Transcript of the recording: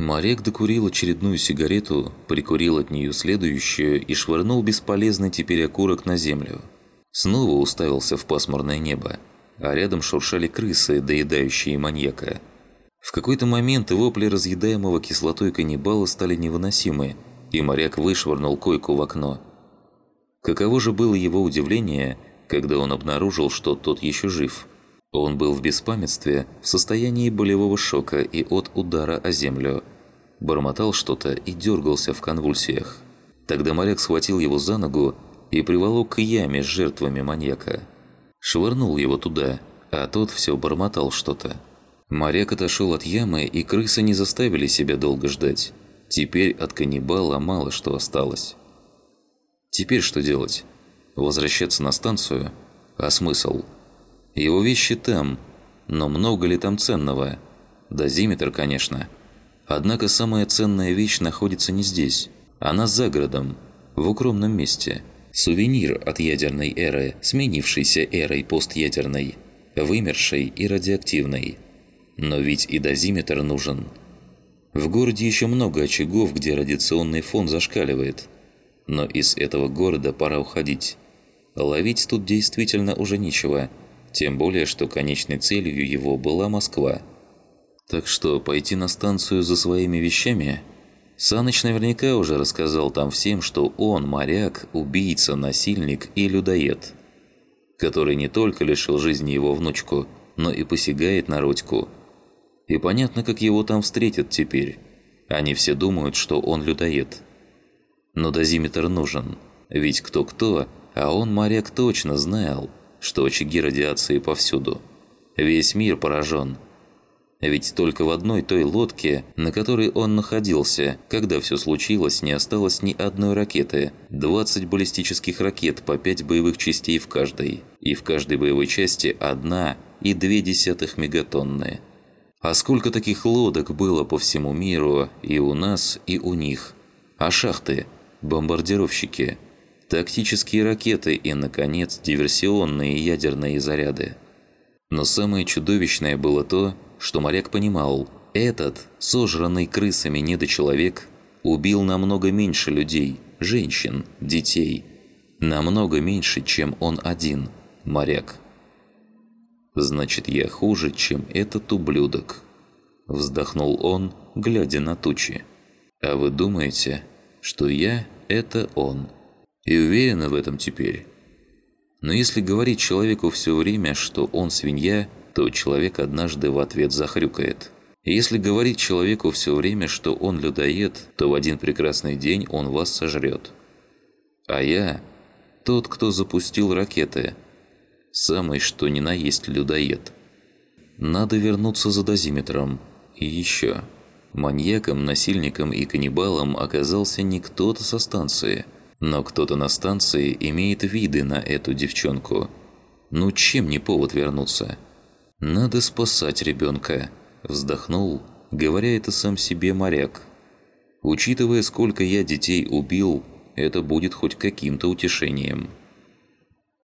Марек докурил очередную сигарету, прикурил от нее следующую и швырнул бесполезный теперь окурок на землю. Снова уставился в пасмурное небо, а рядом шуршали крысы, доедающие маньяка. В какой-то момент вопли разъедаемого кислотой каннибала стали невыносимы, и моряк вышвырнул койку в окно. Каково же было его удивление, когда он обнаружил, что тот еще жив. Он был в беспамятстве, в состоянии болевого шока и от удара о землю. Бормотал что-то и дергался в конвульсиях. Тогда моряк схватил его за ногу и приволок к яме с жертвами маньяка. Швырнул его туда, а тот все бормотал что-то. Моряк отошел от ямы, и крысы не заставили себя долго ждать. Теперь от каннибала мало что осталось. Теперь что делать? Возвращаться на станцию? А смысл? Его вещи там, но много ли там ценного? Дозиметр, конечно. Однако самая ценная вещь находится не здесь. Она за городом, в укромном месте. Сувенир от ядерной эры, сменившейся эрой постъядерной, вымершей и радиоактивной – но ведь и дозиметр нужен. В городе еще много очагов, где радиационный фон зашкаливает. Но из этого города пора уходить. Ловить тут действительно уже нечего, тем более, что конечной целью его была Москва. Так что пойти на станцию за своими вещами? Саныч наверняка уже рассказал там всем, что он моряк, убийца, насильник и людоед, который не только лишил жизни его внучку, но и посягает на Родьку – и понятно, как его там встретят теперь. Они все думают, что он людоед. Но дозиметр нужен. Ведь кто-кто, а он, моряк, точно знал, что очаги радиации повсюду. Весь мир поражен. Ведь только в одной той лодке, на которой он находился, когда все случилось, не осталось ни одной ракеты. 20 баллистических ракет по 5 боевых частей в каждой. И в каждой боевой части одна и две десятых мегатонны. А сколько таких лодок было по всему миру и у нас, и у них? А шахты, бомбардировщики, тактические ракеты и, наконец, диверсионные ядерные заряды. Но самое чудовищное было то, что моряк понимал, этот, сожранный крысами недочеловек, убил намного меньше людей, женщин, детей. Намного меньше, чем он один, моряк. Значит, я хуже, чем этот ублюдок. Вздохнул он, глядя на тучи. А вы думаете, что я – это он? И уверены в этом теперь? Но если говорить человеку все время, что он свинья, то человек однажды в ответ захрюкает. Если говорить человеку все время, что он людоед, то в один прекрасный день он вас сожрет. А я – тот, кто запустил ракеты – Самый что ни на есть людоед. Надо вернуться за дозиметром. И еще. Маньяком, насильником и каннибалом оказался не кто-то со станции. Но кто-то на станции имеет виды на эту девчонку. Ну чем не повод вернуться? Надо спасать ребенка. Вздохнул, говоря это сам себе моряк. Учитывая, сколько я детей убил, это будет хоть каким-то утешением.